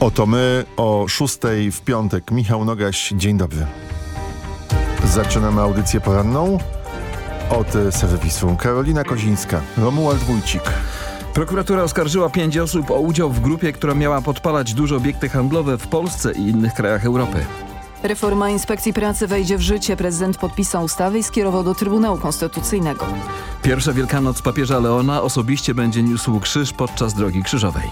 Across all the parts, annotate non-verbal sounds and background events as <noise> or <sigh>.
Oto my o szóstej w piątek. Michał Nogaś, dzień dobry. Zaczynamy audycję poranną od serwisu. Karolina Kozińska, Romuald Wójcik. Prokuratura oskarżyła pięć osób o udział w grupie, która miała podpalać duże obiekty handlowe w Polsce i innych krajach Europy. Reforma Inspekcji Pracy wejdzie w życie. Prezydent podpisał ustawę i skierował do Trybunału Konstytucyjnego. Pierwsza Wielkanoc papieża Leona osobiście będzie niósł krzyż podczas drogi krzyżowej.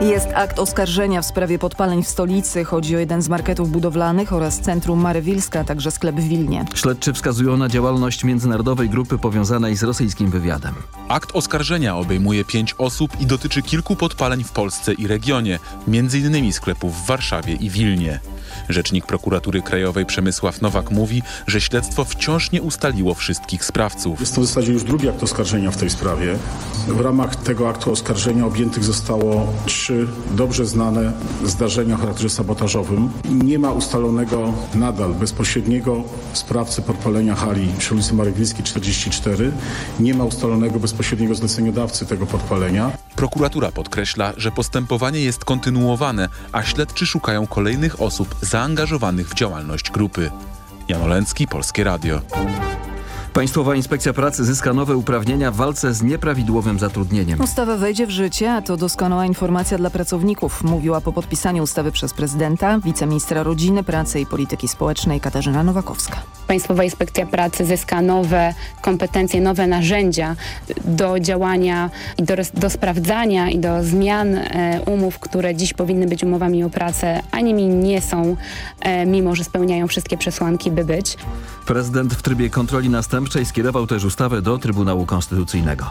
Jest akt oskarżenia w sprawie podpaleń w stolicy. Chodzi o jeden z marketów budowlanych oraz centrum Marywilska, a także sklep w Wilnie. Śledczy wskazują na działalność międzynarodowej grupy powiązanej z rosyjskim wywiadem. Akt oskarżenia obejmuje pięć osób i dotyczy kilku podpaleń w Polsce i regionie, m.in. sklepów w Warszawie i Wilnie. Rzecznik prokuratury krajowej Przemysław Nowak mówi, że śledztwo wciąż nie ustaliło wszystkich sprawców. Jest to w zasadzie już drugi akt oskarżenia w tej sprawie. W ramach tego aktu oskarżenia objętych zostało trzy dobrze znane zdarzenia o charakterze sabotażowym. Nie ma ustalonego nadal bezpośredniego sprawcy podpalenia hali przy ulicy Marywilskiej 44. Nie ma ustalonego bezpośredniego zleceniodawcy tego podpalenia. Prokuratura podkreśla, że postępowanie jest kontynuowane, a śledczy szukają kolejnych osób zaangażowanych w działalność grupy. Jan Olęcki, Polskie Radio. Państwowa Inspekcja Pracy zyska nowe uprawnienia w walce z nieprawidłowym zatrudnieniem. Ustawa wejdzie w życie, a to doskonała informacja dla pracowników, mówiła po podpisaniu ustawy przez prezydenta, wiceministra rodziny, pracy i polityki społecznej Katarzyna Nowakowska. Państwowa Inspekcja Pracy zyska nowe kompetencje, nowe narzędzia do działania i do, do sprawdzania i do zmian e, umów, które dziś powinny być umowami o pracę, a nimi nie są, e, mimo że spełniają wszystkie przesłanki, by być. Prezydent w trybie kontroli następczej skierował też ustawę do Trybunału Konstytucyjnego.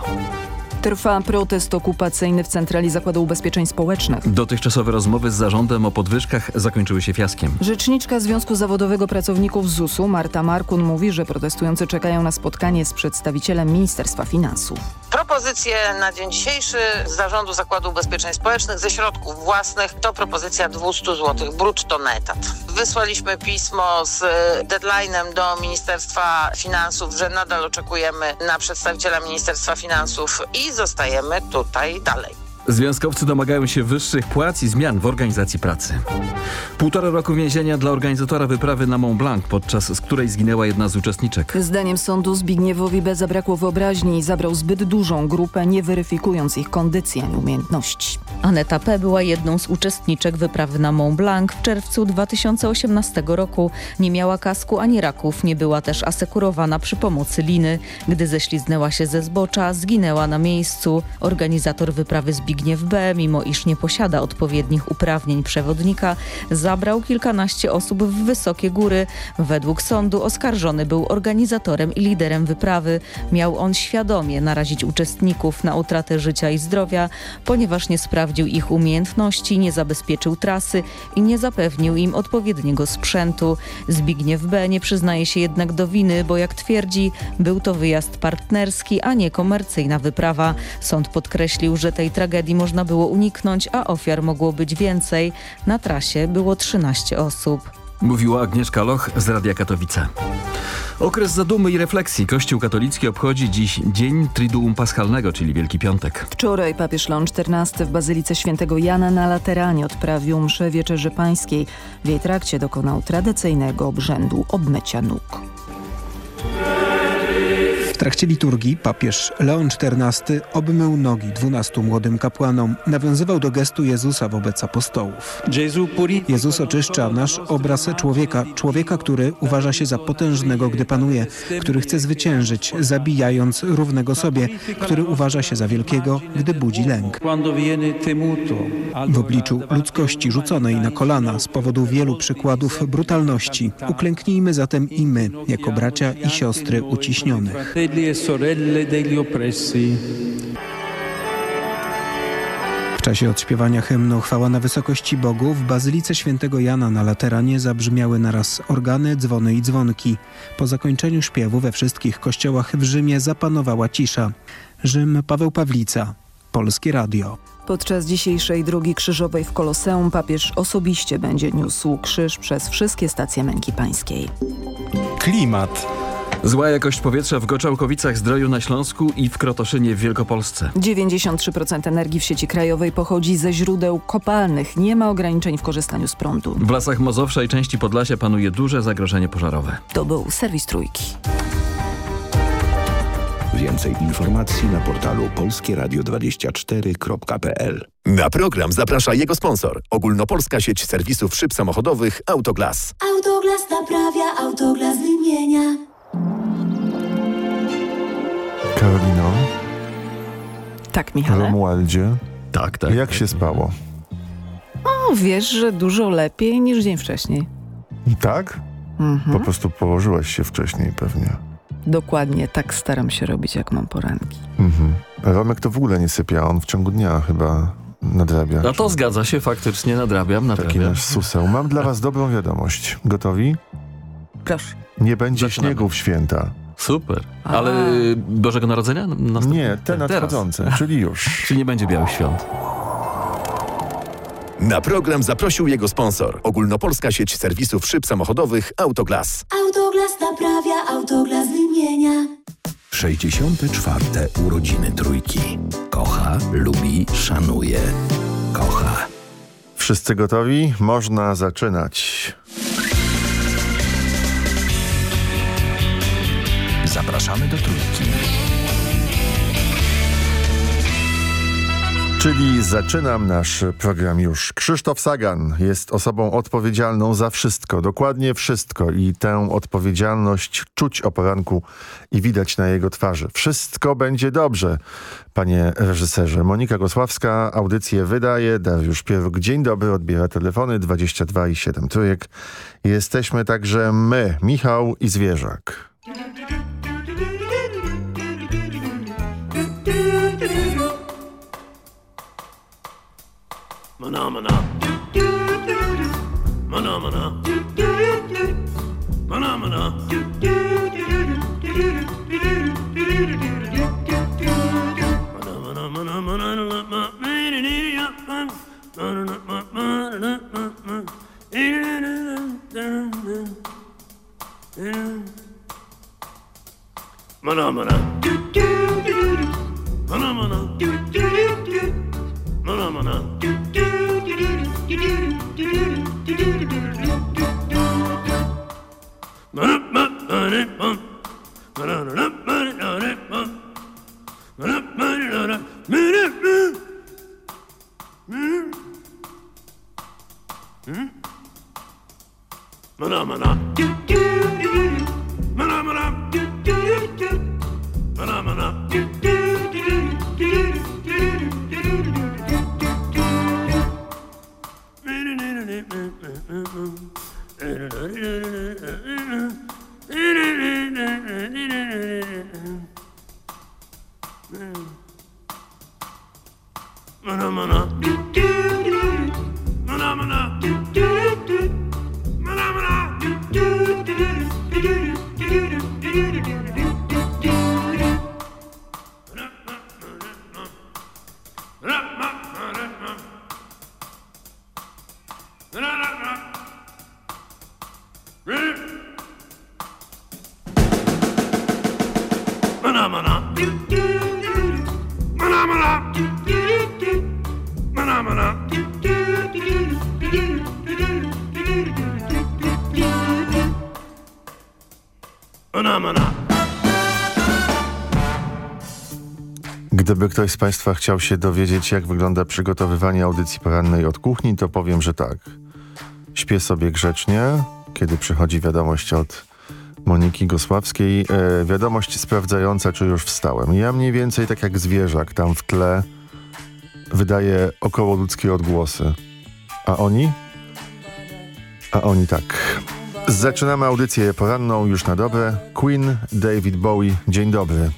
Trwa protest okupacyjny w Centrali Zakładu Ubezpieczeń Społecznych. Dotychczasowe rozmowy z zarządem o podwyżkach zakończyły się fiaskiem. Rzeczniczka Związku Zawodowego Pracowników ZUS-u Marta Markun mówi, że protestujący czekają na spotkanie z przedstawicielem Ministerstwa Finansów. Propozycje na dzień dzisiejszy z Zarządu Zakładu Ubezpieczeń Społecznych ze środków własnych to propozycja 200 zł brutto na etat. Wysłaliśmy pismo z deadline'em do Ministerstwa Finansów, że nadal oczekujemy na przedstawiciela Ministerstwa Finansów i zostajemy tutaj dalej. Związkowcy domagają się wyższych płac i zmian w organizacji pracy. Półtora roku więzienia dla organizatora wyprawy na Mont Blanc, podczas której zginęła jedna z uczestniczek. Zdaniem sądu Zbigniewowi B. zabrakło wyobraźni i zabrał zbyt dużą grupę, nie weryfikując ich kondycji ani umiejętności. Aneta P. była jedną z uczestniczek wyprawy na Mont Blanc w czerwcu 2018 roku. Nie miała kasku ani raków, nie była też asekurowana przy pomocy liny. Gdy ześliznęła się ze zbocza, zginęła na miejscu. Organizator wyprawy Zbigniew Zbigniew B., mimo iż nie posiada odpowiednich uprawnień przewodnika, zabrał kilkanaście osób w wysokie góry. Według sądu oskarżony był organizatorem i liderem wyprawy. Miał on świadomie narazić uczestników na utratę życia i zdrowia, ponieważ nie sprawdził ich umiejętności, nie zabezpieczył trasy i nie zapewnił im odpowiedniego sprzętu. Zbigniew B. nie przyznaje się jednak do winy, bo jak twierdzi, był to wyjazd partnerski, a nie komercyjna wyprawa. Sąd podkreślił, że tej tragedii tragedii można było uniknąć, a ofiar mogło być więcej. Na trasie było 13 osób. Mówiła Agnieszka Loch z Radia Katowice. Okres zadumy i refleksji. Kościół katolicki obchodzi dziś Dzień Triduum Paschalnego, czyli Wielki Piątek. Wczoraj papież Leon XIV w Bazylice Świętego Jana na Lateranie odprawił mszę Wieczerzy Pańskiej. W jej trakcie dokonał tradycyjnego obrzędu obmycia nóg. Trakcie liturgii papież Leon XIV obmył nogi dwunastu młodym kapłanom. Nawiązywał do gestu Jezusa wobec apostołów. Jezus oczyszcza nasz obraz człowieka, człowieka, który uważa się za potężnego, gdy panuje, który chce zwyciężyć, zabijając równego sobie, który uważa się za wielkiego, gdy budzi lęk. W obliczu ludzkości rzuconej na kolana z powodu wielu przykładów brutalności, uklęknijmy zatem i my, jako bracia i siostry uciśnionych. W czasie odśpiewania hymnu Chwała na wysokości Bogu w Bazylice Świętego Jana na Lateranie zabrzmiały naraz organy, dzwony i dzwonki. Po zakończeniu śpiewu we wszystkich kościołach w Rzymie zapanowała cisza. Rzym Paweł Pawlica, Polskie Radio. Podczas dzisiejszej drogi krzyżowej w Koloseum papież osobiście będzie niósł krzyż przez wszystkie stacje męki pańskiej. Klimat. Zła jakość powietrza w Goczałkowicach, Zdroju na Śląsku i w Krotoszynie w Wielkopolsce. 93% energii w sieci krajowej pochodzi ze źródeł kopalnych. Nie ma ograniczeń w korzystaniu z prądu. W lasach Mazowsza i części Podlasia panuje duże zagrożenie pożarowe. To był serwis Trójki. Więcej informacji na portalu polskieradio24.pl Na program zaprasza jego sponsor. Ogólnopolska sieć serwisów szyb samochodowych Autoglas. Autoglas naprawia, Autoglas wymienia. Karolino, Tak, Michale. Romualdzie, Tak, tak. jak się spało? O, wiesz, że dużo lepiej niż dzień wcześniej. Tak? Mhm. Po prostu położyłaś się wcześniej pewnie. Dokładnie tak staram się robić, jak mam poranki. Mhm. Romek to w ogóle nie sypia, on w ciągu dnia chyba nadrabia. No to zgadza się, faktycznie nadrabiam, Taki nadrabiam. nasz suseł. Mam dla was dobrą wiadomość. Gotowi? Proszę. Nie będzie Zaczynamy. śniegu w święta. Super. A. Ale Bożego Narodzenia? Następny- Nie, te Teraz. nadchodzące, czyli już. <laughs> Czy nie będzie białych świąt? Na program zaprosił jego sponsor. Ogólnopolska sieć serwisów szyb samochodowych Autoglas. Autoglas naprawia, Autoglas wymienia. 64. urodziny trójki. Kocha, lubi, szanuje. Kocha. Wszyscy gotowi? Można zaczynać. Zapraszamy do trójki. Czyli zaczynam nasz program już. Krzysztof Sagan jest osobą odpowiedzialną za wszystko, dokładnie wszystko i tę odpowiedzialność czuć o poranku i widać na jego twarzy. Wszystko będzie dobrze, panie reżyserze. Monika Gosławska audycję wydaje, Dariusz Pieruk. Dzień dobry, odbiera telefony 22 i 7 trójek. Jesteśmy także my, Michał i Zwierzak. Mına mına. Mına mına. Mına mına. Mına mına. Mına mına. Ktoś z Państwa chciał się dowiedzieć, jak wygląda przygotowywanie audycji porannej od kuchni, to powiem, że tak. Śpię sobie grzecznie, kiedy przychodzi wiadomość od Moniki Gosławskiej. E, wiadomość sprawdzająca, czy już wstałem. Ja mniej więcej tak jak zwierzak tam w tle wydaje około ludzkie odgłosy. A oni? A oni tak. Zaczynamy audycję poranną już na dobre. Queen, David Bowie, dzień dobry.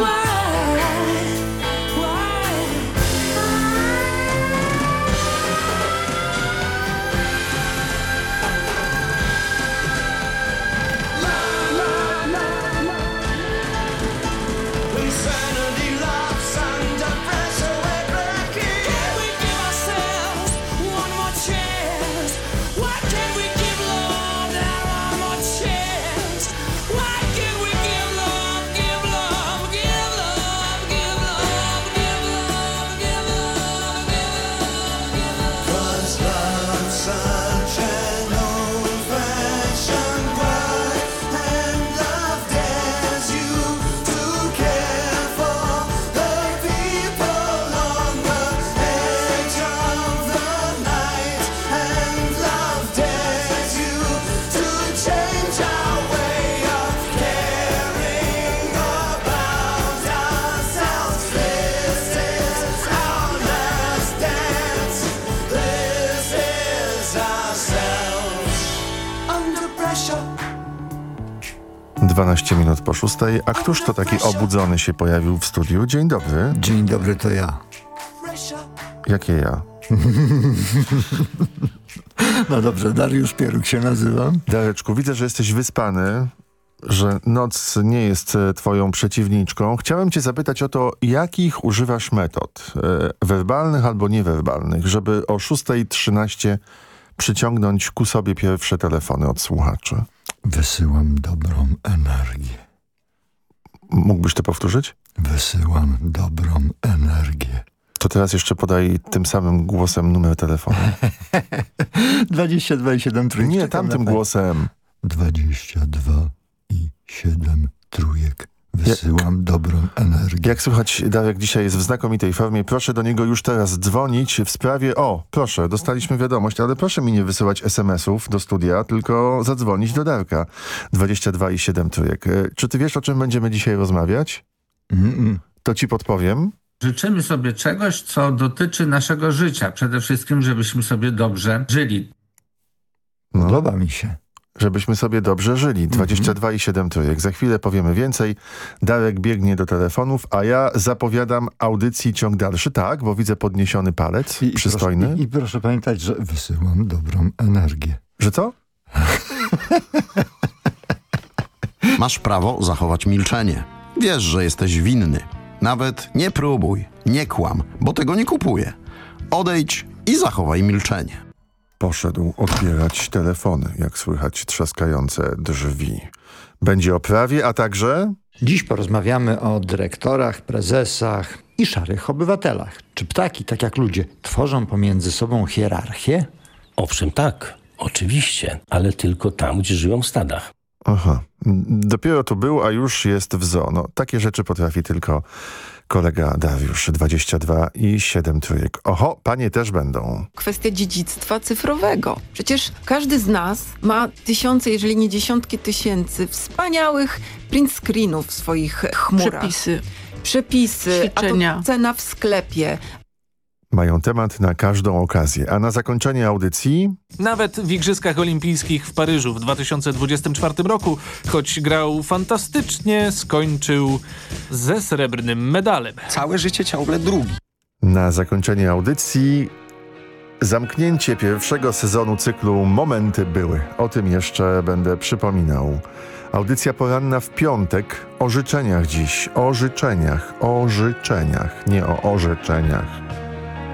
world. 12 minut po szóstej. A któż to taki obudzony się pojawił w studiu? Dzień dobry. Dzień dobry, to ja. Jakie ja? No dobrze, Dariusz Pieruk się nazywam. Dareczku, widzę, że jesteś wyspany, że noc nie jest e, twoją przeciwniczką. Chciałem cię zapytać o to, jakich używasz metod, e, werbalnych albo niewerbalnych, żeby o 6.13 przyciągnąć ku sobie pierwsze telefony od słuchaczy. Wysyłam dobrą energię. Mógłbyś to powtórzyć? Wysyłam dobrą energię. To teraz jeszcze podaj tym samym głosem numer telefonu. <laughs> 22 i 7 trójek. Nie, tamtym na- głosem. 22 i 7 trójek. Wysyłam dobrą energię. Jak słychać, Darek dzisiaj jest w znakomitej formie. Proszę do niego już teraz dzwonić w sprawie... O, proszę, dostaliśmy wiadomość, ale proszę mi nie wysyłać SMS-ów do studia, tylko zadzwonić do Darka. 22 i 7 trójek. E, Czy ty wiesz, o czym będziemy dzisiaj rozmawiać? To ci podpowiem. Życzymy sobie czegoś, co dotyczy naszego życia. Przede wszystkim, żebyśmy sobie dobrze żyli. Podoba mi się. Żebyśmy sobie dobrze żyli. 22 i 7 trójek. Za chwilę powiemy więcej. Darek biegnie do telefonów, a ja zapowiadam audycji ciąg dalszy. Tak, bo widzę podniesiony palec. przystojny. Proszę, i, I proszę pamiętać, że wysyłam dobrą energię. Że co? <laughs> Masz prawo zachować milczenie. Wiesz, że jesteś winny. Nawet nie próbuj, nie kłam, bo tego nie kupuję. Odejdź i zachowaj milczenie. Poszedł odbierać telefony, jak słychać trzaskające drzwi. Będzie o prawie, a także... Dziś porozmawiamy o dyrektorach, prezesach i szarych obywatelach. Czy ptaki, tak jak ludzie, tworzą pomiędzy sobą hierarchię? Owszem, tak, oczywiście, ale tylko tam, gdzie żyją w stadach. Aha, dopiero tu był, a już jest w zoo. No, takie rzeczy potrafi tylko kolega Dariusz. 22 i 7 trójek. Oho, panie też będą. kwestia dziedzictwa cyfrowego. Przecież każdy z nas ma tysiące, jeżeli nie dziesiątki tysięcy wspaniałych print screenów w swoich chmurach. Przepisy. Przepisy, Ćwiczenia. a to cena w sklepie. Mają temat na każdą okazję. A na zakończenie audycji... Nawet w Igrzyskach Olimpijskich w Paryżu w 2024 roku, choć grał fantastycznie, skończył ze srebrnym medalem. Całe życie ciągle drugi. Na zakończenie audycji zamknięcie pierwszego sezonu cyklu Momenty były. O tym jeszcze będę przypominał. Audycja poranna w piątek o życzeniach dziś. O życzeniach. O życzeniach. Nie o orzeczeniach.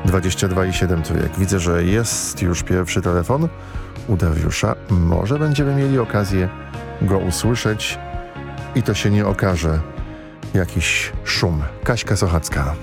22 i 7 trójek. Widzę, że jest już pierwszy telefon u Dariusza. Może będziemy mieli okazję go usłyszeć i to się nie okaże jakiś szum. Kaśka Sochacka.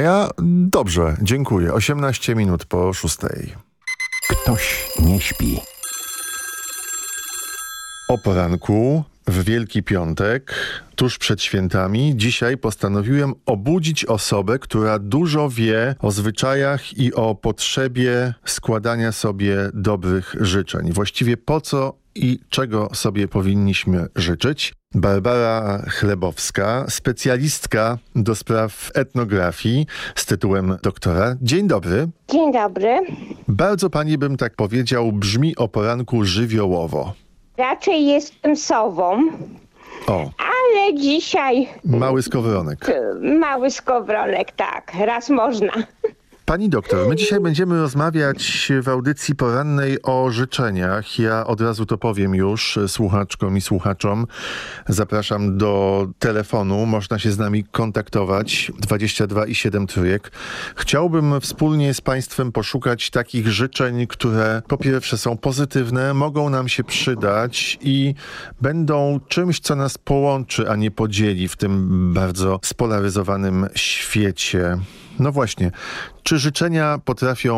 A ja dobrze, dziękuję. 18 minut po szóstej. Ktoś nie śpi. O poranku w Wielki Piątek, tuż przed świętami, dzisiaj postanowiłem obudzić osobę, która dużo wie o zwyczajach i o potrzebie składania sobie dobrych życzeń. Właściwie po co i czego sobie powinniśmy życzyć. Barbara Chlebowska, specjalistka do spraw etnografii z tytułem doktora. Dzień dobry. Dzień dobry. Bardzo pani bym tak powiedział, brzmi o poranku żywiołowo. Raczej jestem sową, O, ale dzisiaj mały skowronek. mały skowronek, tak, raz można. Pani doktor, my dzisiaj będziemy rozmawiać w audycji porannej o życzeniach. Ja od razu to powiem już słuchaczkom i słuchaczom. Zapraszam do telefonu, można się z nami kontaktować 22 i 7 trójek. Chciałbym wspólnie z Państwem poszukać takich życzeń, które po pierwsze są pozytywne, mogą nam się przydać i będą czymś, co nas połączy, a nie podzieli w tym bardzo spolaryzowanym świecie. No właśnie, czy życzenia potrafią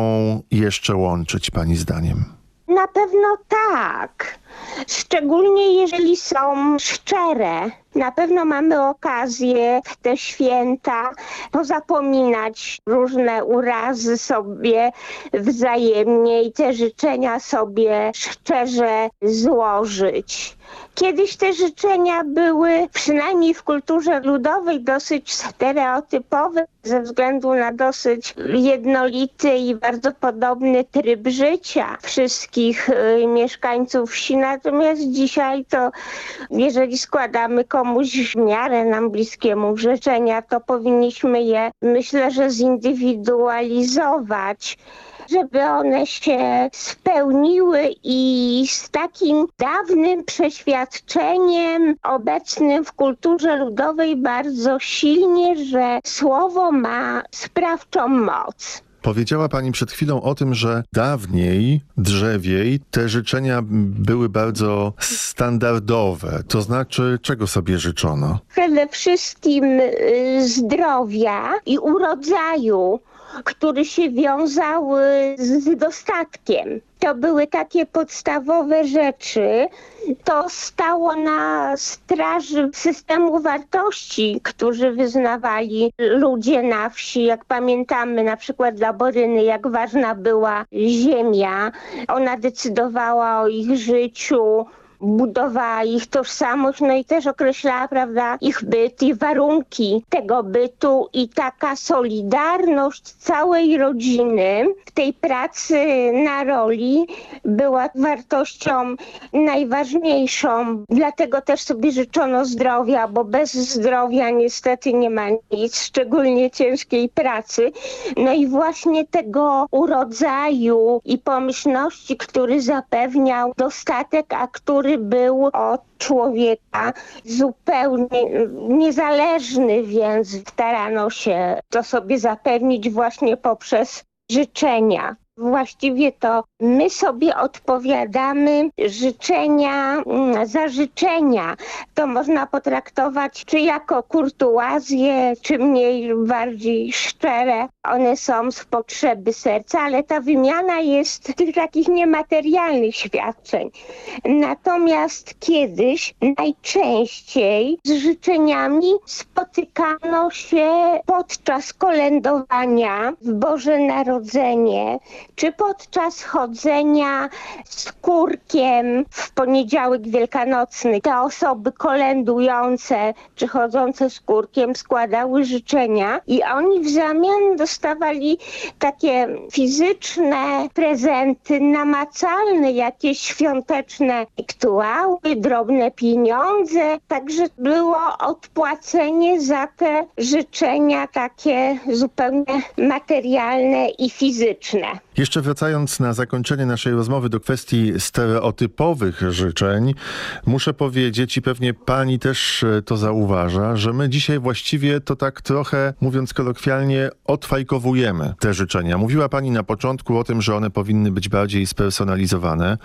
jeszcze łączyć Pani zdaniem? Na pewno tak. Szczególnie jeżeli są szczere. Na pewno mamy okazję w te święta pozapominać różne urazy sobie wzajemnie i te życzenia sobie szczerze złożyć. Kiedyś te życzenia były, przynajmniej w kulturze ludowej, dosyć stereotypowe ze względu na dosyć jednolity i bardzo podobny tryb życia wszystkich y, mieszkańców wsi. Natomiast dzisiaj to, jeżeli składamy komuś w miarę nam bliskiemu życzenia, to powinniśmy je, myślę, że zindywidualizować żeby one się spełniły i z takim dawnym przeświadczeniem obecnym w kulturze ludowej bardzo silnie, że słowo ma sprawczą moc. Powiedziała Pani przed chwilą o tym, że dawniej, drzewiej, te życzenia były bardzo standardowe. To znaczy, czego sobie życzono? Przede wszystkim y, zdrowia i urodzaju, który się wiązał z dostatkiem. To były takie podstawowe rzeczy. To stało na straży systemu wartości, którzy wyznawali ludzie na wsi. Jak pamiętamy, na przykład dla Boryny, jak ważna była ziemia. Ona decydowała o ich życiu, budowała ich tożsamość, no i też określała, prawda, ich byt i warunki tego bytu i taka solidarność całej rodziny w tej pracy na roli była wartością najważniejszą. Dlatego też sobie życzono zdrowia, bo bez zdrowia niestety nie ma nic, szczególnie ciężkiej pracy. No i właśnie tego urodzaju i pomyślności, który zapewniał dostatek, a który był od człowieka zupełnie niezależny, więc starano się to sobie zapewnić właśnie poprzez życzenia. Właściwie to my sobie odpowiadamy życzenia mm, za życzenia. To można potraktować czy jako kurtuazję, czy mniej bardziej szczere. One są z potrzeby serca, ale ta wymiana jest tych takich niematerialnych świadczeń. Natomiast kiedyś najczęściej z życzeniami spotykano się podczas kolędowania w Boże Narodzenie, czy podczas chodzenia z kurkiem w poniedziałek wielkanocny. Te osoby kolędujące czy chodzące z kurkiem składały życzenia i oni w zamian dostawali takie fizyczne prezenty, namacalne, jakieś świąteczne rytuały, drobne pieniądze. Także było odpłacenie za te życzenia takie zupełnie materialne i fizyczne. Jeszcze wracając na zakończenie naszej rozmowy do kwestii stereotypowych życzeń, muszę powiedzieć i pewnie pani też e, to zauważa, że my dzisiaj właściwie to tak trochę, mówiąc kolokwialnie, odfajkowujemy te życzenia. Mówiła pani na początku o tym, że one powinny być bardziej spersonalizowane.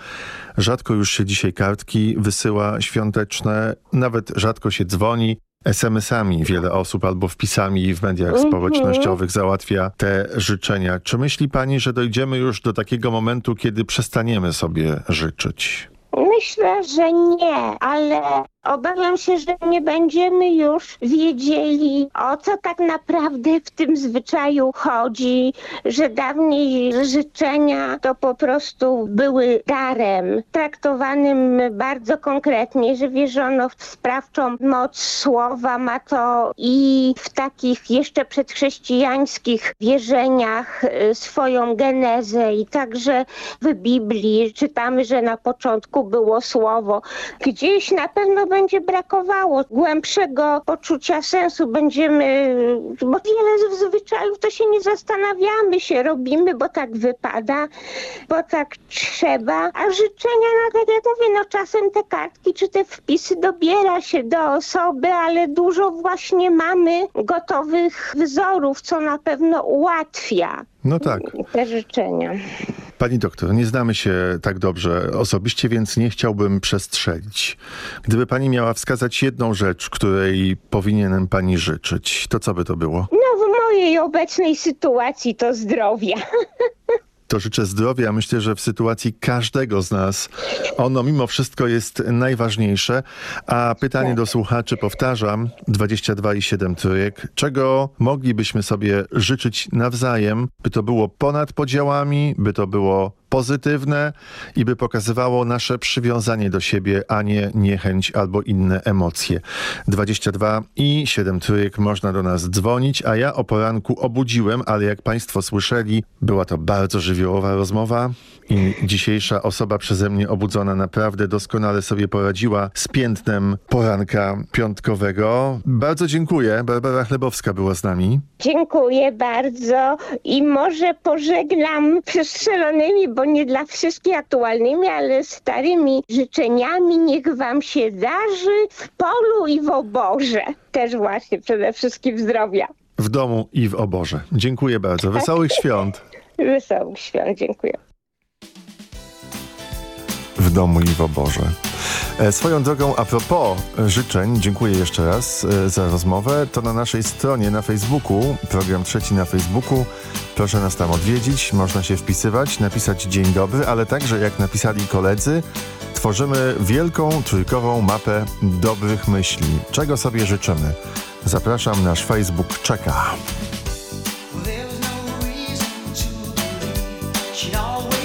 Rzadko już się dzisiaj kartki wysyła świąteczne, nawet rzadko się dzwoni. SMS-ami wiele osób albo wpisami w mediach Mhm. społecznościowych załatwia te życzenia. Czy myśli pani, że dojdziemy już do takiego momentu, kiedy przestaniemy sobie życzyć? Myślę, że nie, ale obawiam się, że nie będziemy już wiedzieli, o co tak naprawdę w tym zwyczaju chodzi, że dawniej życzenia to po prostu były darem, traktowanym bardzo konkretnie, że wierzono w sprawczą moc słowa, ma to i w takich jeszcze przedchrześcijańskich wierzeniach y, swoją genezę i także w Biblii czytamy, że na początku było słowo. Gdzieś na pewno będzie brakowało głębszego poczucia sensu. Będziemy, bo wiele z zwyczajów to się nie zastanawiamy, się robimy, bo tak wypada, bo tak trzeba. A życzenia, no tak jak mówię, no czasem te kartki czy te wpisy dobiera się do osoby, ale dużo właśnie mamy gotowych wzorów, co na pewno ułatwia No tak. te życzenia. Pani doktor, nie znamy się tak dobrze osobiście, więc nie chciałbym przestrzelić. Gdyby pani miała wskazać jedną rzecz, której powinienem pani życzyć, to co by to było? No w mojej obecnej sytuacji to zdrowia. <laughs> To życzę zdrowia. Myślę, że w sytuacji każdego z nas ono mimo wszystko jest najważniejsze. A pytanie do słuchaczy powtarzam, 22 i 7 trójek. Czego moglibyśmy sobie życzyć nawzajem, by to było ponad podziałami, by to było pozytywne i by pokazywało nasze przywiązanie do siebie, a nie niechęć albo inne emocje. 22 i 7 trójek można do nas dzwonić, a ja o poranku obudziłem, ale jak Państwo słyszeli, była to bardzo żywiołowa rozmowa i dzisiejsza osoba przeze mnie obudzona naprawdę doskonale sobie poradziła z piętnem poranka piątkowego. Bardzo dziękuję. Barbara Chlebowska była z nami. Dziękuję bardzo i może pożegnam przestrzelonymi, bo nie dla wszystkich aktualnymi, ale starymi życzeniami. Niech wam się darzy w polu i w oborze. Też właśnie przede wszystkim zdrowia. W domu i w oborze. Dziękuję bardzo. Wesołych świąt. <laughs> Wesołych świąt. Dziękuję. Domu i w oborze. E, Swoją drogą, a propos życzeń, dziękuję jeszcze raz e, za rozmowę. To na naszej stronie na Facebooku, program trzeci na Facebooku, Proszę nas tam odwiedzić, można się wpisywać, napisać dzień dobry, ale także jak napisali koledzy, tworzymy wielką trójkową mapę dobrych myśli. Czego sobie życzymy? Zapraszam, nasz Facebook czeka. She'd always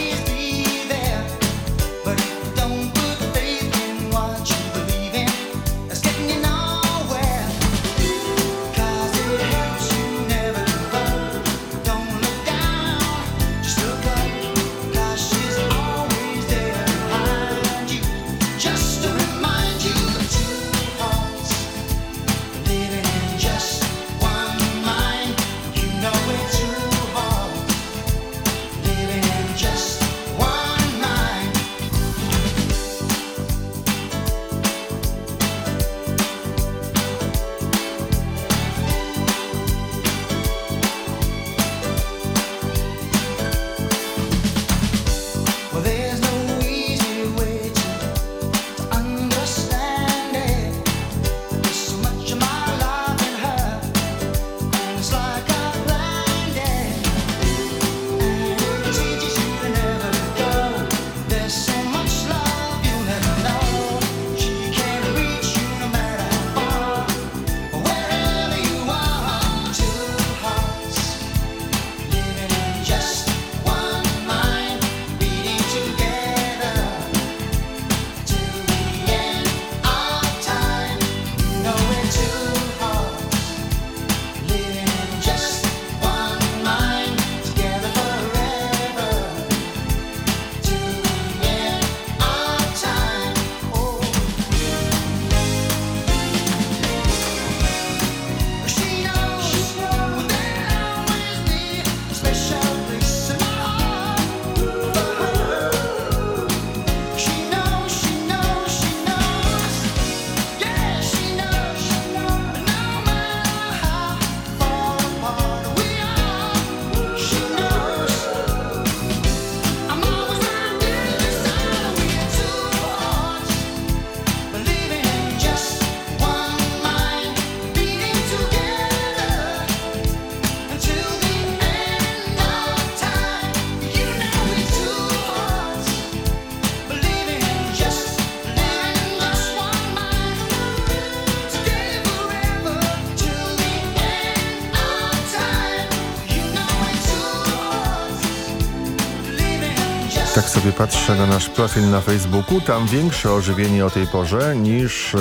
patrzę na nasz profil na Facebooku, tam większe ożywienie o tej porze niż e,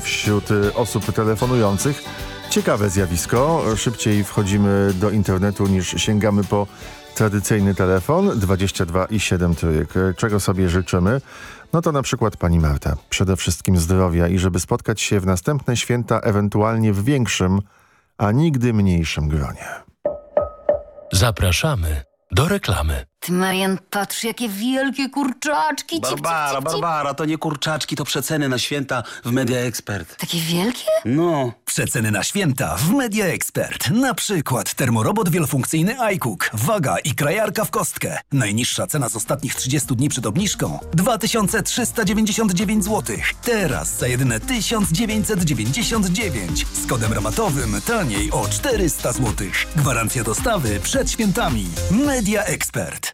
wśród e, osób telefonujących. Ciekawe zjawisko. Szybciej wchodzimy do internetu niż sięgamy po tradycyjny telefon 22 i 7 trójek. E, Czego sobie życzymy? No to na przykład pani Marta. Przede wszystkim zdrowia i żeby spotkać się w następne święta ewentualnie w większym, a nigdy mniejszym gronie. Zapraszamy do reklamy. Ty, Marian, patrz, jakie wielkie kurczaczki. Cip, cip, Barbara, cip, cip. Barbara, to nie kurczaczki, to przeceny na święta w Media Expert. Takie wielkie? No. Przeceny na święta w Media Expert. Na przykład termorobot wielofunkcyjny iCook. Waga i krajarka w kostkę. Najniższa cena z ostatnich 30 dni przed obniżką 2399 zł. Teraz za jedyne 1999. Z kodem rabatowym taniej o 400 zł. Gwarancja dostawy przed świętami. Media Expert.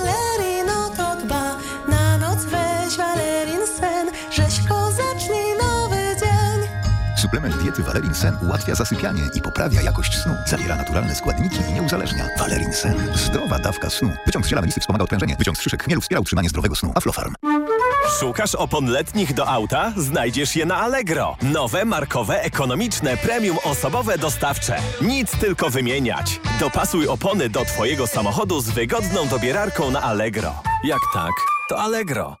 Suplement diety Valerin Sen ułatwia zasypianie i poprawia jakość snu. Zawiera naturalne składniki i nie uzależnia. Valerin Sen. Zdrowa dawka snu. Wyciąg z ziela melisy wspomaga odprężenie. Wyciąg z szyszek chmielu wspiera utrzymanie zdrowego snu. Aflofarm. Szukasz opon letnich do auta? Znajdziesz je na Allegro. Nowe, markowe, ekonomiczne, premium osobowe dostawcze. Nic tylko wymieniać. Dopasuj opony do Twojego samochodu z wygodną dobierarką na Allegro. Jak tak, to Allegro.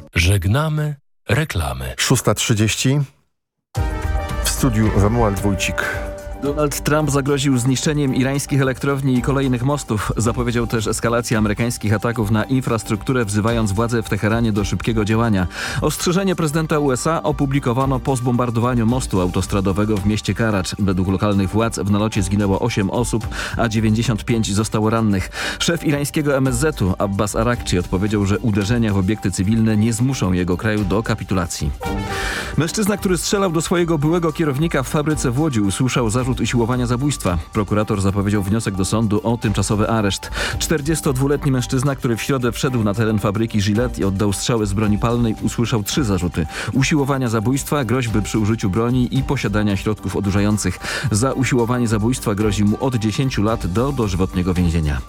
Żegnamy reklamy. 6.30 w studiu Romuald Wójcik. Donald Trump zagroził zniszczeniem irańskich elektrowni i kolejnych mostów. Zapowiedział też eskalację amerykańskich ataków na infrastrukturę, wzywając władze w Teheranie do szybkiego działania. Ostrzeżenie prezydenta USA opublikowano po zbombardowaniu mostu autostradowego w mieście Karacz. Według lokalnych władz w nalocie zginęło 8 osób, a 95 zostało rannych. Szef irańskiego MSZ-u Abbas Arakci odpowiedział, że uderzenia w obiekty cywilne nie zmuszą jego kraju do kapitulacji. Mężczyzna, który strzelał do swojego byłego kierownika w fabryce w Łodzi usłyszał zarzut usiłowania zabójstwa. Prokurator zapowiedział wniosek do sądu o tymczasowy areszt. 42-letni mężczyzna, który w środę wszedł na teren fabryki Gillette i oddał strzały z broni palnej, usłyszał trzy zarzuty. Usiłowania zabójstwa, groźby przy użyciu broni i posiadania środków odurzających. Za usiłowanie zabójstwa grozi mu od 10 lat do dożywotniego więzienia.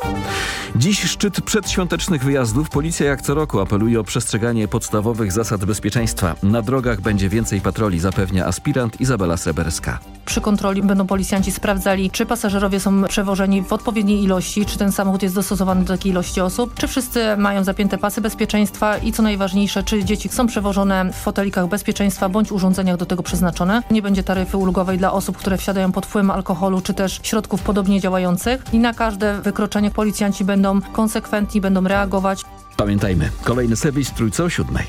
Dziś szczyt przedświątecznych wyjazdów. Policja jak co roku apeluje o przestrzeganie podstawowych zasad bezpieczeństwa. Na drogach będzie więcej patroli, zapewnia aspirant Izabela Sreberska. Przy kontroli będą policjanci sprawdzali, czy pasażerowie są przewożeni w odpowiedniej ilości, czy ten samochód jest dostosowany do takiej ilości osób, czy wszyscy mają zapięte pasy bezpieczeństwa i co najważniejsze, czy dzieci są przewożone w fotelikach bezpieczeństwa bądź urządzeniach do tego przeznaczone. Nie będzie taryfy ulgowej dla osób, które wsiadają pod wpływem alkoholu, czy też środków podobnie działających i na każde wykroczenie policjanci będą konsekwentni, będą reagować. Pamiętajmy, kolejny serwis w trójce o siódmej.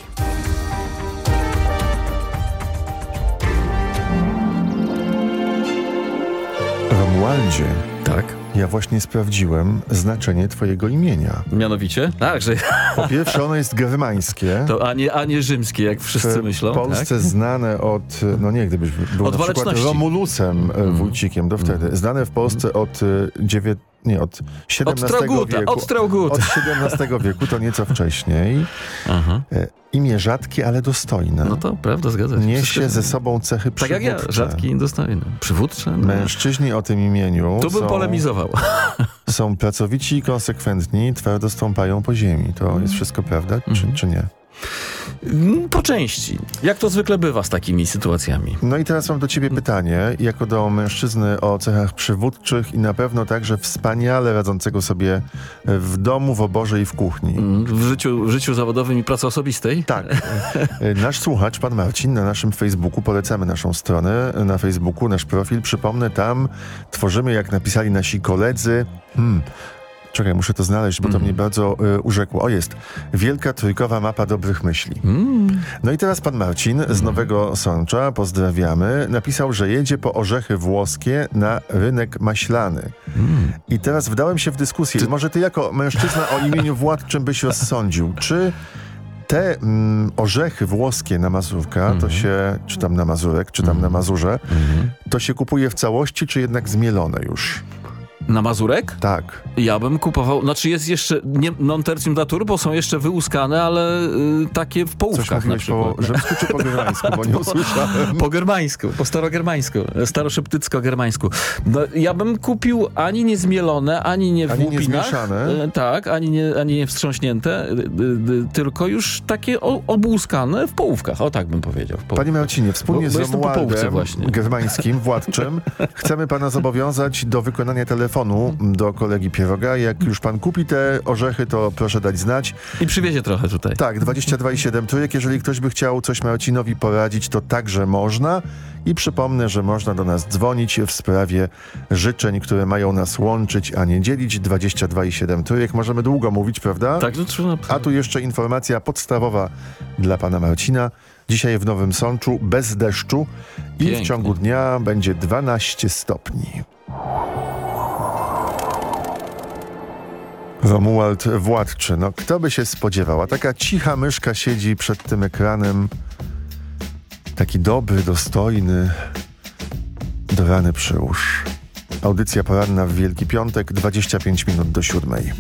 Romualdzie. Tak? Ja właśnie sprawdziłem znaczenie twojego imienia. Mianowicie? Tak, że... Po pierwsze, ono jest germańskie. <laughs> To, a, nie, a nie rzymskie, jak wszyscy w myślą. Polsce tak? znane od, no nie, gdybyś był Od na przykład. Romulusem mm. Wójcikiem, to wtedy. Mm. Znane w Polsce od dziewię... nie, od XVII Trauguta, wieku. od Trauguta. Od XVII wieku, to nieco wcześniej. Aha. E, Imię rzadkie, ale dostojne. No to prawda, zgadza się. Niesie Wszystko- ze sobą cechy Tak jak ja, przywódcze. rzadki i dostojny. Przywódcze? No. Mężczyźni o tym imieniu Tu bym są, polemizował. są pracowici i konsekwentni, twardo stąpają po ziemi. To jest wszystko prawda, czy, Mhm. czy nie? Mm, Po części. Jak to zwykle bywa z takimi sytuacjami. No i teraz mam do ciebie pytanie, jako do mężczyzny o cechach przywódczych i na pewno także wspaniale radzącego sobie w domu, w oborze i w kuchni. Mm, W życiu, w życiu zawodowym i pracy osobistej? Tak. <laughs> Nasz słuchacz, pan Marcin, na naszym Facebooku, polecamy naszą stronę, na Facebooku nasz profil, przypomnę, tam tworzymy, jak napisali nasi koledzy, hmm, Czekaj, muszę to znaleźć, bo to mnie bardzo y, urzekło. O, jest. Wielka trójkowa mapa dobrych myśli. No i teraz pan Marcin z Nowego Sącza, pozdrawiamy, napisał, że jedzie po orzechy włoskie na rynek maślany. I teraz wdałem się w dyskusję. Może ty jako mężczyzna o imieniu władczym byś rozsądził, czy te mm, orzechy włoskie na Mazurka, to się, czy tam na Mazurek, czy tam na Mazurze, to się kupuje w całości, czy jednak zmielone już? Na Mazurek? Tak. Ja bym kupował, znaczy jest jeszcze nie, non tertium datur, bo są jeszcze wyłuskane, ale y, takie w połówkach na przykład. po rzymsku czy po germańsku, bo nie <laughs> usłyszałem. Po germańsku, po starogermańsku, staroszeptycko-germańsku. No, ja bym kupił ani nie zmielone, ani nie w Ani nie łupinach. zmieszane. E, Tak, ani nie, ani nie wstrząśnięte, y, y, tylko już takie o, obłuskane w połówkach, o tak bym powiedział. w Panie. Marcinie, wspólnie Bo- z po Romualdem właśnie. germańskim, władczym, chcemy pana zobowiązać do wykonania telefonu do kolegi Pieroga. Jak już pan kupi te orzechy, to proszę dać znać. I przywiezie trochę tutaj. Tak, 22,7 trójek. Jeżeli ktoś by chciał coś Marcinowi poradzić, to także można. I przypomnę, że można do nas dzwonić w sprawie życzeń, które mają nas łączyć, a nie dzielić. 22,7 trójek. Możemy długo mówić, prawda? Tak, no trzeba. A tu jeszcze informacja podstawowa dla pana Marcina. Dzisiaj w Nowym Sączu bez deszczu i w Pięknie. ciągu dnia będzie 12 stopni. Romuald Władczy, no kto by się spodziewał? Taka cicha myszka siedzi przed tym ekranem. Taki dobry, dostojny, do rany przyłóż. Audycja poranna w Wielki Piątek, 25 minut do siódmej.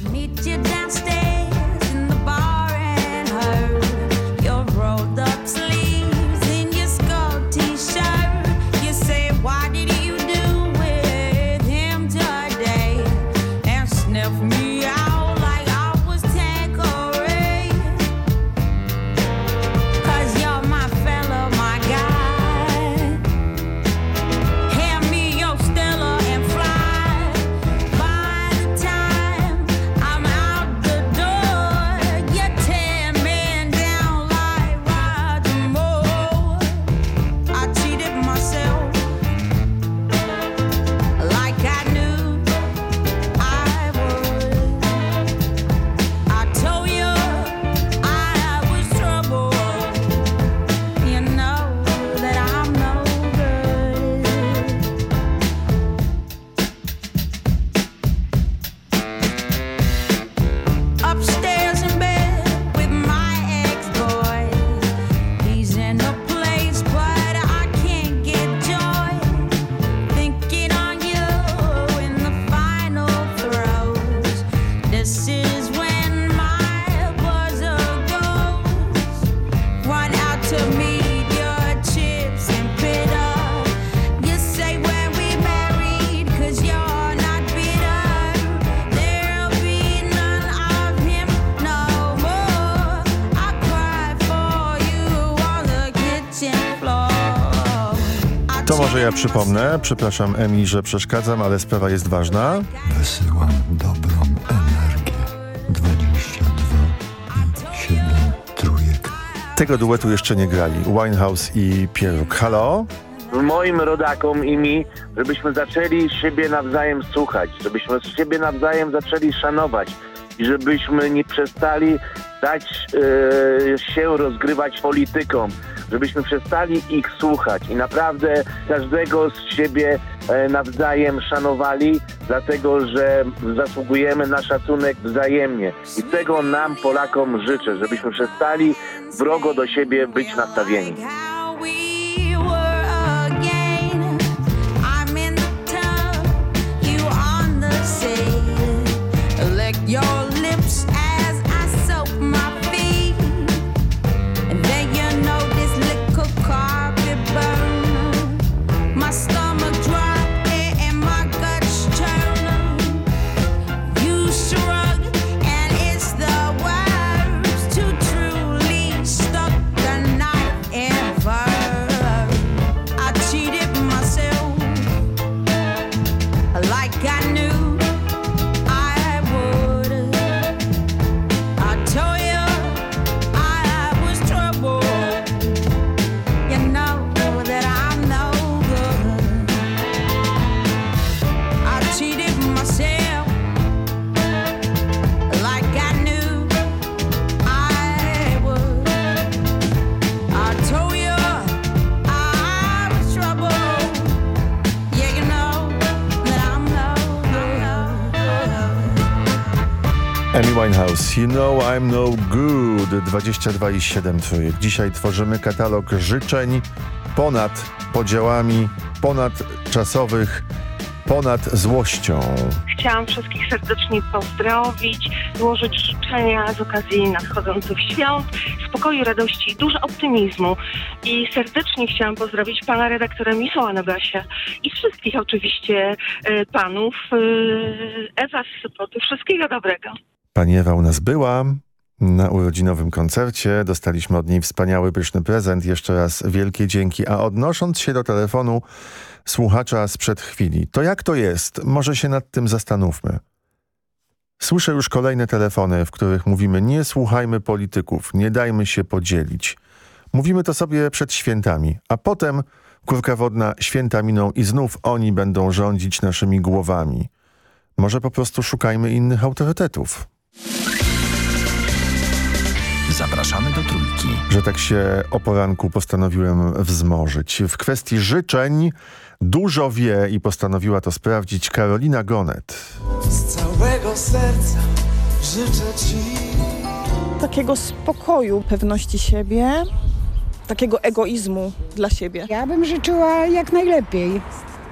Ja przypomnę, przepraszam Emi, że przeszkadzam, ale sprawa jest ważna. Wysyłam dobrą energię. 22 i 7 trójek. Tego duetu jeszcze nie grali. Winehouse i Pieruk. Halo? moim rodakom i mi, żebyśmy zaczęli siebie nawzajem słuchać, żebyśmy siebie nawzajem zaczęli szanować i żebyśmy nie przestali dać e, się rozgrywać politykom, żebyśmy przestali ich słuchać i naprawdę każdego z siebie e, nawzajem szanowali, dlatego że zasługujemy na szacunek wzajemnie. I tego nam, Polakom, życzę, żebyśmy przestali wrogo do siebie być nastawieni. You Know I'm No Good, 22 i 7 trójek. Dzisiaj tworzymy katalog życzeń ponad podziałami, ponad czasowych, ponad złością. Chciałam wszystkich serdecznie pozdrowić, złożyć życzenia z okazji nadchodzących świąt, spokoju, radości i dużo optymizmu. I serdecznie chciałam pozdrowić pana redaktora Michała Nagasia i wszystkich oczywiście e, panów. e, Ewa z Sopoty. Wszystkiego dobrego. Pani Ewa u nas była na urodzinowym koncercie. Dostaliśmy od niej wspaniały, pyszny prezent. Jeszcze raz wielkie dzięki. A odnosząc się do telefonu słuchacza sprzed chwili, to jak to jest? Może się nad tym zastanówmy. Słyszę już kolejne telefony, w których mówimy nie słuchajmy polityków, nie dajmy się podzielić. Mówimy to sobie przed świętami, a potem kurka wodna święta miną i znów oni będą rządzić naszymi głowami. Może po prostu szukajmy innych autorytetów. Zapraszamy do Trójki. że tak się o poranku postanowiłem wzmożyć. W kwestii życzeń dużo wie i postanowiła to sprawdzić Karolina Gonet. Z całego serca życzę ci takiego spokoju, pewności siebie, takiego egoizmu dla siebie. Ja bym życzyła jak najlepiej.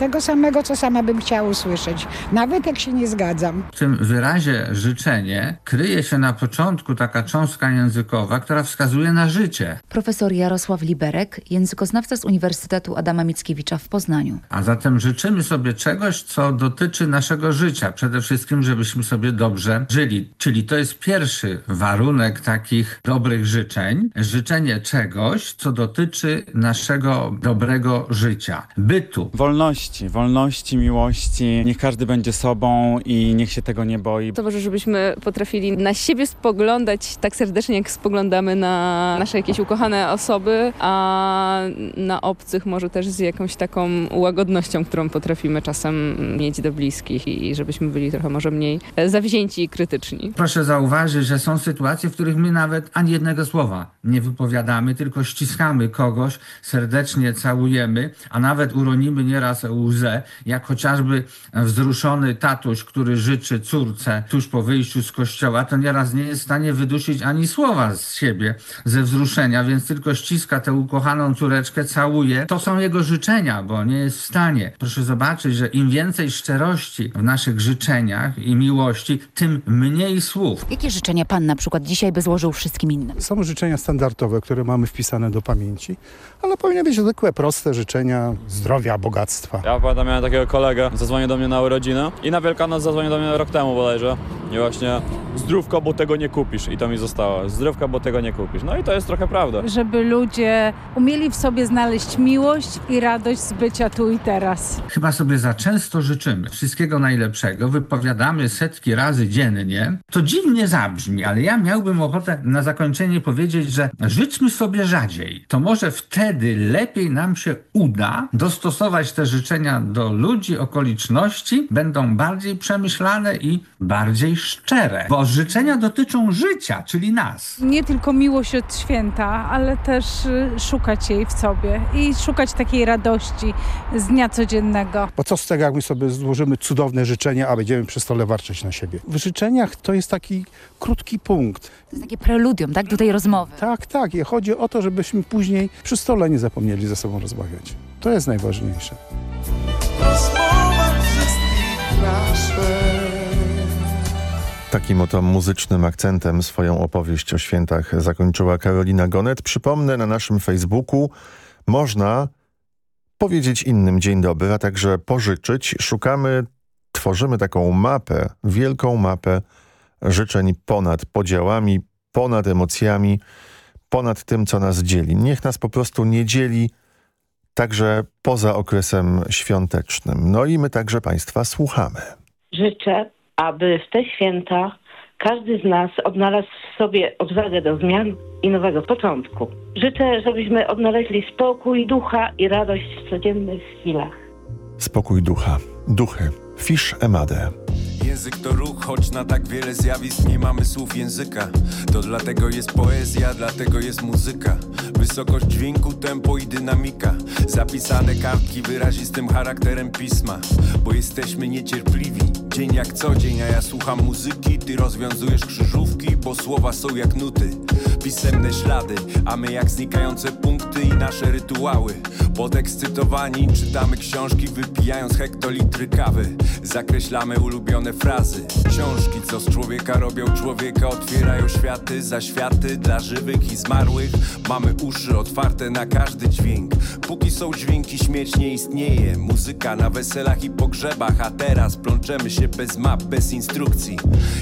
Tego samego, co sama bym chciała usłyszeć. Nawet jak się nie zgadzam. W tym wyrazie życzenie kryje się na początku taka cząstka językowa, która wskazuje na życie. Profesor Jarosław Liberek, językoznawca z Uniwersytetu Adama Mickiewicza w Poznaniu. A zatem życzymy sobie czegoś, co dotyczy naszego życia. Przede wszystkim, żebyśmy sobie dobrze żyli. Czyli to jest pierwszy warunek takich dobrych życzeń. Życzenie czegoś, co dotyczy naszego dobrego życia. Bytu. Wolności, wolności, miłości. Niech każdy będzie sobą i niech się tego nie boi. To może, żebyśmy potrafili na siebie spoglądać tak serdecznie, jak spoglądamy na nasze jakieś ukochane osoby, a na obcych może też z jakąś taką łagodnością, którą potrafimy czasem mieć do bliskich i żebyśmy byli trochę może mniej zawzięci i krytyczni. Proszę zauważyć, że są sytuacje, w których my nawet ani jednego słowa nie wypowiadamy, tylko ściskamy kogoś, serdecznie całujemy, a nawet uronimy nieraz łzę, jak chociażby wzruszony tatuś, który życzy córce tuż po wyjściu z kościoła, to nieraz nie jest w stanie wydusić ani słowa z siebie ze wzruszenia, więc tylko ściska tę ukochaną córeczkę, całuje. To są jego życzenia, bo nie jest w stanie. Proszę zobaczyć, że im więcej szczerości w naszych życzeniach i miłości, tym mniej słów. Jakie życzenia pan na przykład dzisiaj by złożył wszystkim innym? Są życzenia standardowe, które mamy wpisane do pamięci, ale powinny być zwykłe, proste życzenia zdrowia, bogactwa. Ja pamiętam, miałem takiego kolegę, zadzwonił do mnie na urodziny i na Wielkanoc zadzwonił do mnie rok temu bodajże. I właśnie zdrówko, bo tego nie kupisz. I to mi zostało. Zdrówka, bo tego nie kupisz. No i to jest trochę prawda. Żeby ludzie umieli w sobie znaleźć miłość i radość z bycia tu i teraz. Chyba sobie za często życzymy wszystkiego najlepszego, wypowiadamy setki razy dziennie. To dziwnie zabrzmi, ale ja miałbym ochotę na zakończenie powiedzieć, że życzmy sobie rzadziej. To może wtedy lepiej nam się uda dostosować te życzenia do ludzi, okoliczności, będą bardziej przemyślane i bardziej szczere, bo życzenia dotyczą życia, czyli nas. Nie tylko miłość od święta, ale też y, szukać jej w sobie i szukać takiej radości z dnia codziennego. Bo co z tego, jak my sobie złożymy cudowne życzenia, a będziemy przy stole warczeć na siebie? W życzeniach to jest taki krótki punkt. To jest takie preludium, tak, do tej rozmowy. Tak, tak. I chodzi o to, żebyśmy później przy stole nie zapomnieli ze sobą rozmawiać. To jest najważniejsze. Takim oto muzycznym akcentem swoją opowieść o świętach zakończyła Karolina Gonet. Przypomnę, na naszym Facebooku można powiedzieć innym dzień dobry, a także pożyczyć. Szukamy, tworzymy taką mapę, wielką mapę życzeń ponad podziałami, ponad emocjami, ponad tym, co nas dzieli. Niech nas po prostu nie dzieli także poza okresem świątecznym. No i my także Państwa słuchamy. Życzę, aby w te święta każdy z nas odnalazł w sobie odwagę do zmian i nowego początku. Życzę, żebyśmy odnaleźli spokój ducha i radość w codziennych chwilach. Spokój ducha. Duchy. Fisz Emadę. Język to ruch, choć na tak wiele zjawisk nie mamy słów języka. To dlatego jest poezja, dlatego jest muzyka. Wysokość dźwięku, tempo i dynamika. Zapisane kartki wyrazistym charakterem pisma. Bo jesteśmy niecierpliwi. Dzień jak co dzień, a ja słucham muzyki. Ty rozwiązujesz krzyżówki, bo słowa są jak nuty. Pisemne ślady, a my jak znikające punkty i nasze rytuały. Podekscytowani czytamy książki, wypijając hektolitry kawy. Zakreślamy ulubione frazy. Książki, co z człowieka robią człowieka, otwierają światy za światy dla żywych i zmarłych. Mamy uszy otwarte na każdy dźwięk. Póki są dźwięki, śmierć nie istnieje. Muzyka na weselach i pogrzebach, a teraz plączemy się bez map, bez instrukcji.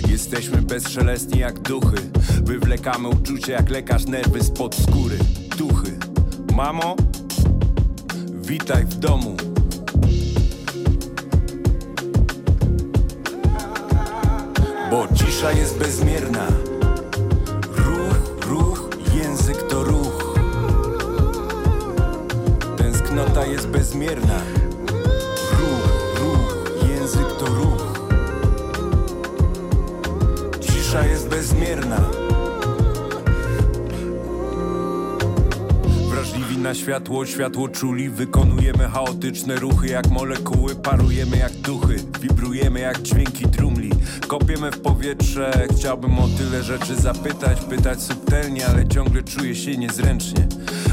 Jesteśmy bezszelestni jak duchy. Wywlekamy uczucie jak lekarz nerwy spod skóry. Duchy. Mamo, witaj w domu. Bo cisza jest bezmierna. Ruch, ruch, język to ruch. Tęsknota jest bezmierna. Cisza jest bezmierna. Wrażliwi na światło, światło czuli. Wykonujemy chaotyczne ruchy jak molekuły. Parujemy jak duchy, wibrujemy jak dźwięki drumli Kopiemy w powietrze, chciałbym o tyle rzeczy zapytać Pytać subtelnie, ale ciągle czuję się niezręcznie.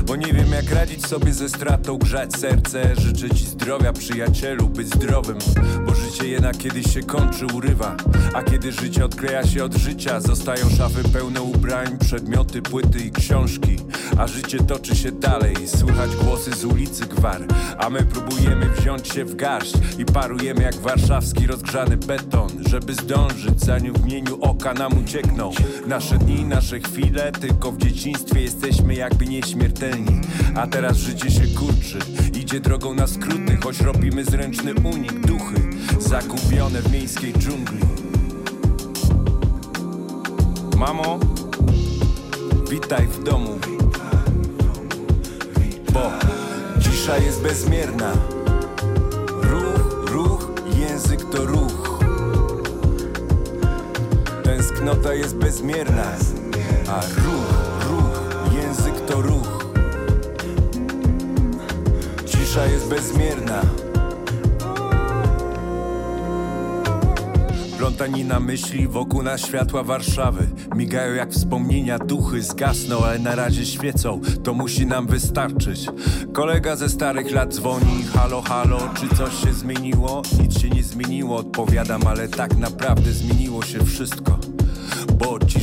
Bo nie wiem jak radzić sobie ze stratą, grzać serce. Życzę ci zdrowia przyjacielu, być zdrowym. Bo życie jednak kiedyś się kończy, urywa. A kiedy życie odkleja się od życia Zostają szafy pełne ubrań, przedmioty, płyty i książki. A życie toczy się dalej, słychać głosy z ulicy gwar. A my próbujemy wziąć się w garść I parujemy jak warszawski rozgrzany beton Żeby zdążyć, zanim w mieniu oka nam uciekną. Nasze dni, nasze chwile, tylko w dzieciństwie jesteśmy jakby nieśmiertelni. A teraz życie się kurczy, idzie drogą na skróty Choć robimy zręczny unik, duchy Zagubione w miejskiej dżungli. Mamo, witaj w domu bo cisza jest bezmierna. Tęsknota jest bezmierna A ruch, ruch, język to ruch. Cisza jest bezmierna. Plątanina myśli wokół na światła Warszawy. Migają jak wspomnienia, duchy zgasną, ale na razie świecą. To musi nam wystarczyć. Kolega ze starych lat dzwoni Halo, halo, czy coś się zmieniło? Nic się nie zmieniło, odpowiadam, ale tak naprawdę zmieniło się wszystko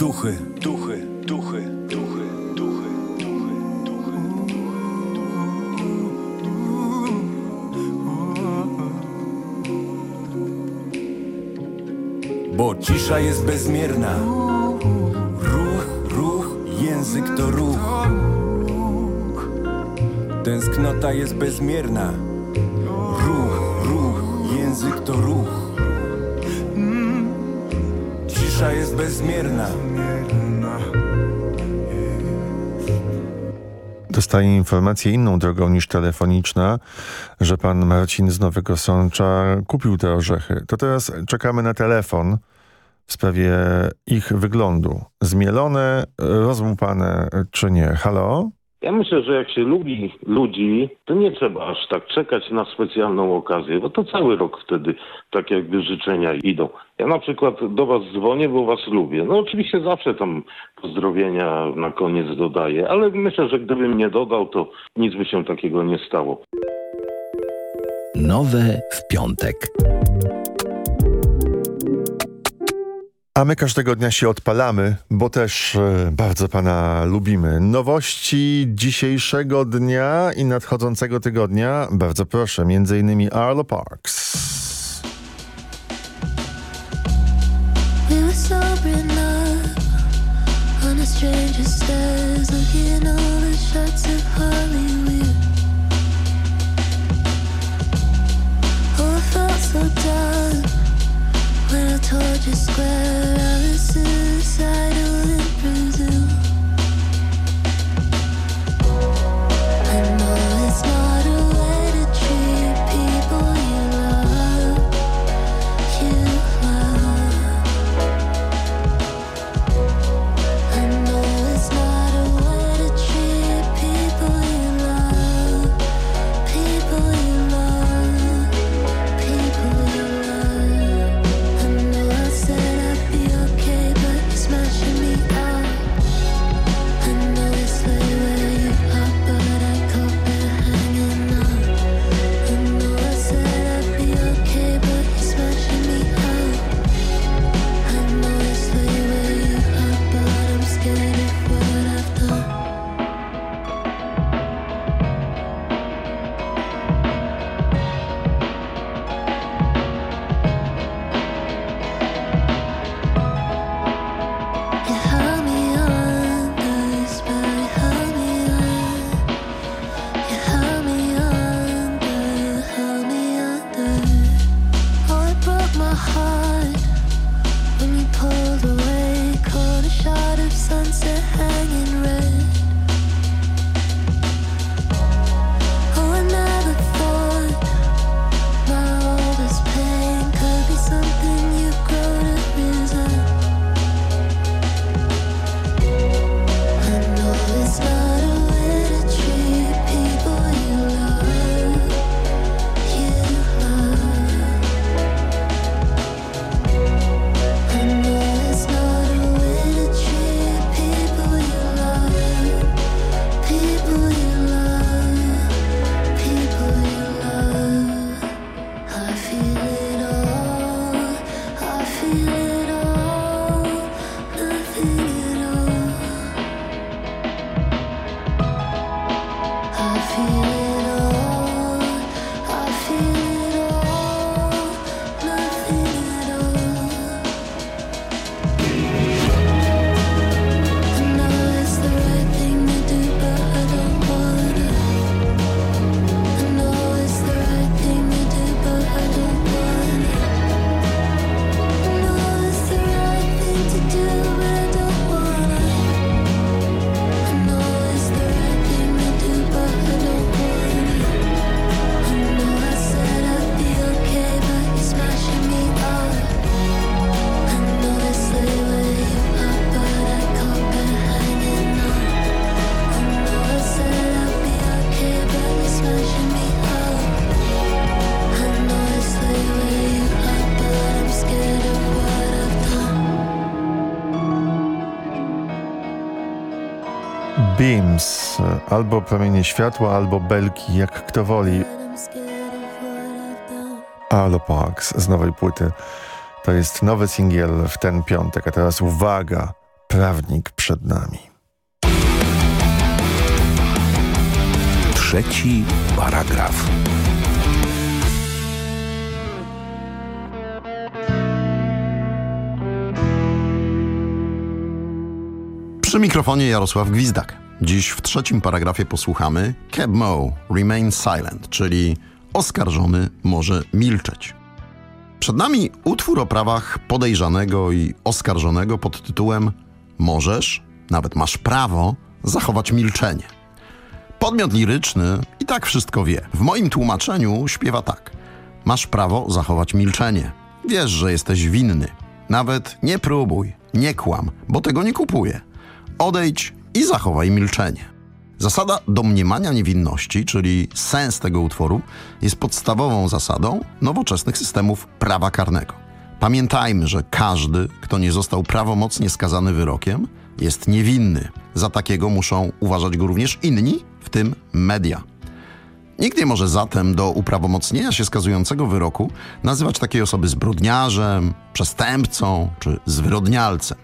Duchy, duchy, duchy, duchy, duchy, duchy, duchy. Bo cisza jest bezmierna. Ruch, ruch, język to ruch. Tęsknota jest bezmierna. Ruch, ruch, język to ruch. Cisza jest bezmierna. Dostaję informację inną drogą niż telefoniczna, że pan Marcin z Nowego Sącza kupił te orzechy. To teraz czekamy na telefon w sprawie ich wyglądu. Zmielone, rozłupane czy nie? Halo? Ja myślę, że jak się lubi ludzi, to nie trzeba aż tak czekać na specjalną okazję, bo to cały rok wtedy tak jakby życzenia idą. Ja na przykład do was dzwonię, bo was lubię. No oczywiście zawsze tam pozdrowienia na koniec dodaję, ale myślę, że gdybym nie dodał, to nic by się takiego nie stało. Nowe w piątek. A my każdego dnia się odpalamy, bo też e, bardzo pana lubimy. Nowości dzisiejszego dnia i nadchodzącego tygodnia, bardzo proszę, między innymi Arlo Parks. We when I told you square I was suicidal albo promienie światła, albo belki, jak kto woli. Alo Parks z nowej płyty. To jest nowy singiel w ten piątek, a teraz uwaga, prawnik przed nami. Trzeci paragraf. Przy mikrofonie Jarosław Gwizdak. Dziś w trzecim paragrafie posłuchamy Keb Mo Remain Silent, czyli oskarżony może milczeć. Przed nami utwór o prawach podejrzanego i oskarżonego pod tytułem Możesz, nawet masz prawo, zachować milczenie. Podmiot liryczny i tak wszystko wie. W moim tłumaczeniu śpiewa tak. Masz prawo zachować milczenie. Wiesz, że jesteś winny. Nawet nie próbuj, nie kłam, bo tego nie kupuję. Odejdź i zachowaj milczenie. Zasada domniemania niewinności, czyli sens tego utworu, jest podstawową zasadą nowoczesnych systemów prawa karnego. Pamiętajmy, że każdy, kto nie został prawomocnie skazany wyrokiem, jest niewinny. Za takiego muszą uważać go również inni, w tym media. Nikt nie może zatem do uprawomocnienia się skazującego wyroku nazywać takiej osoby zbrodniarzem, przestępcą czy zwyrodnialcem.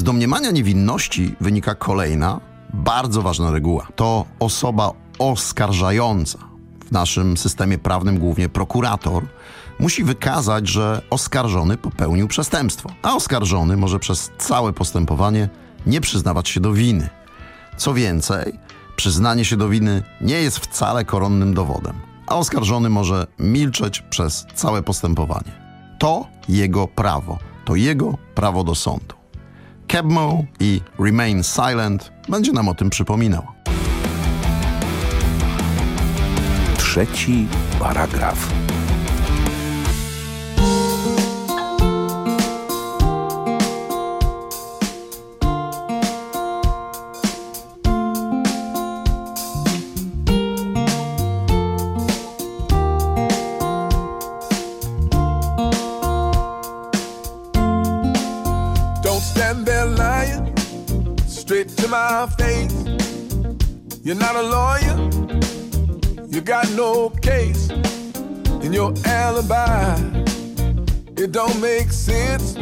Z domniemania niewinności wynika kolejna, bardzo ważna reguła. To osoba oskarżająca, w naszym systemie prawnym głównie prokurator, musi wykazać, że oskarżony popełnił przestępstwo, a oskarżony może przez całe postępowanie nie przyznawać się do winy. Co więcej, przyznanie się do winy nie jest wcale koronnym dowodem, a oskarżony może milczeć przez całe postępowanie. To jego prawo, to jego prawo do sądu. Kebmo i Remain Silent będzie nam o tym przypominał. Trzeci paragraf. My face. You're not a lawyer, you got no case in your alibi. It don't make sense.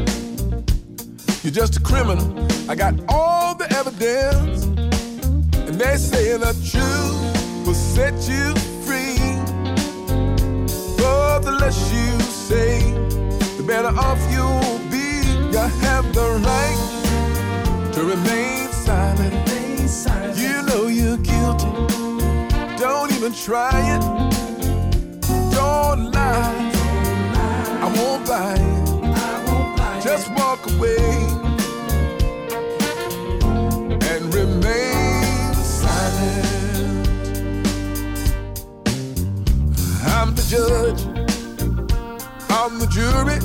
You're just a criminal. I got all the evidence, and they say the truth will set you free. But the less you say, the better off you'll be. You have the right to remain even try it. Don't lie. I won't buy it. Just walk away and remain silent. I'm the judge. I'm the jury.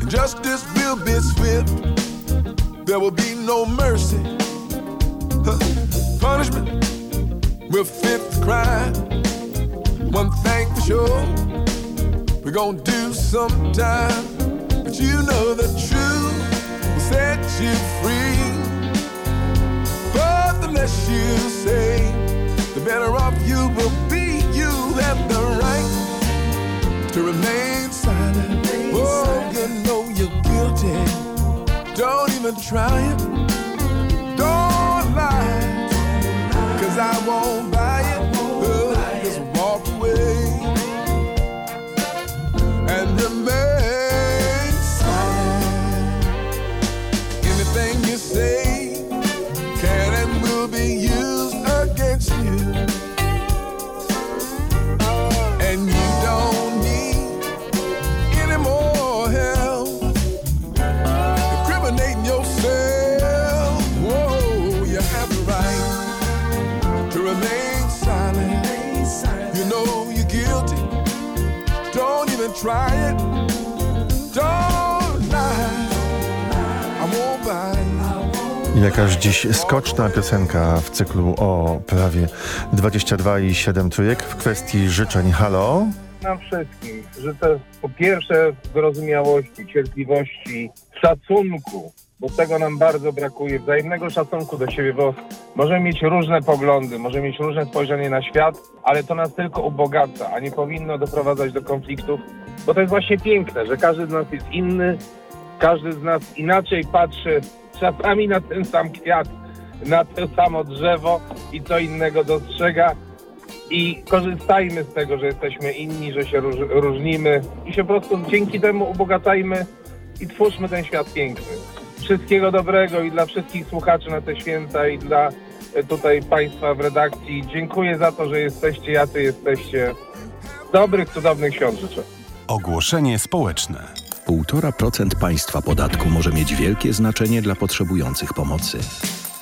And justice will be swift. There will be no mercy. Huh. Punishment will fit the crime. One thing for sure, we're gonna do sometime. But you know the truth will set you free. But the less you say, the better off you will be. You have the right to remain silent. Oh, you know you're guilty. Don't even try it. Don't. Cause I won't try it. Don't lie. I won't buy it. Jakaż dziś skoczna piosenka w cyklu o prawie 22 i 7 trójek w kwestii życzeń. Halo? nam wszystkim. Życzę po pierwsze wyrozumiałości, cierpliwości, szacunku bo tego nam bardzo brakuje, wzajemnego szacunku do siebie, bo możemy mieć różne poglądy, możemy mieć różne spojrzenie na świat, ale to nas tylko ubogaca, a nie powinno doprowadzać do konfliktów, bo to jest właśnie piękne, że każdy z nas jest inny, każdy z nas inaczej patrzy czasami na ten sam kwiat, na to samo drzewo i co innego dostrzega. I korzystajmy z tego, że jesteśmy inni, że się róż, różnimy i się po prostu dzięki temu ubogacajmy i twórzmy ten świat piękny. Wszystkiego dobrego i dla wszystkich słuchaczy na te święta i dla e, tutaj Państwa w redakcji. Dziękuję za to, że jesteście, jacy jesteście. Dobrych, cudownych świąt życzę. Ogłoszenie społeczne. 1,5% państwa podatku może mieć wielkie znaczenie dla potrzebujących pomocy.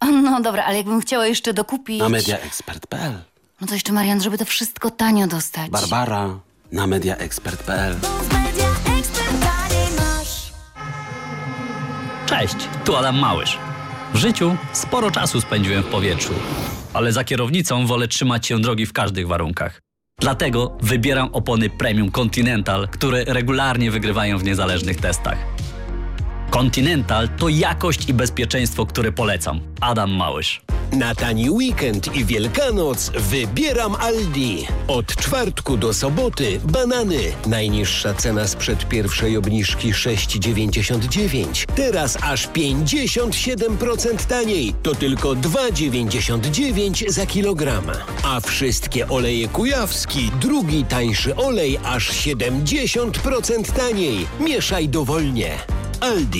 <laughs> No dobra, ale jakbym chciała jeszcze dokupić... Na mediaexpert.pl. No to jeszcze Marian, żeby to wszystko tanio dostać. Barbara. Na mediaexpert.pl. Cześć, tu Adam Małysz. W życiu sporo czasu spędziłem w powietrzu, ale za kierownicą wolę trzymać się drogi w każdych warunkach. Dlatego wybieram opony Premium Continental, które regularnie wygrywają w niezależnych testach. Continental to jakość i bezpieczeństwo, które polecam. Adam Małysz. Na tani weekend i Wielkanoc wybieram Aldi. Od czwartku do soboty banany. Najniższa cena sprzed pierwszej obniżki 6,99. Teraz aż 57% taniej. To tylko 2,99 za kilogram. A wszystkie oleje kujawski, drugi tańszy olej aż 70% taniej. Mieszaj dowolnie. Aldi.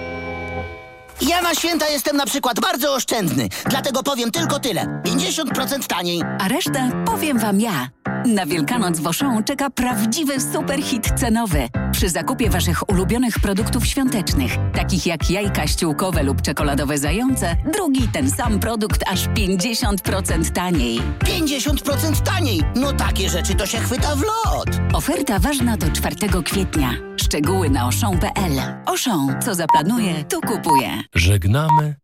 Ja na święta jestem na przykład bardzo oszczędny, dlatego powiem tylko tyle. 50% taniej. A resztę powiem wam ja. Na Wielkanoc w Auchan czeka prawdziwy superhit cenowy. Przy zakupie waszych ulubionych produktów świątecznych, takich jak jajka ściółkowe lub czekoladowe zające, drugi ten sam produkt aż 50% taniej. 50% taniej. No takie rzeczy to się chwyta w lot. Oferta ważna do 4 kwietnia. Szczegóły na oszą.pl. Oszą, co zaplanuje, to kupuje. Żegnamy